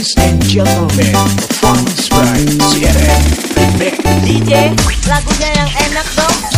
Ladies and gentlemen, performance by CNN Remix. DJ, lagunya yang enak dong.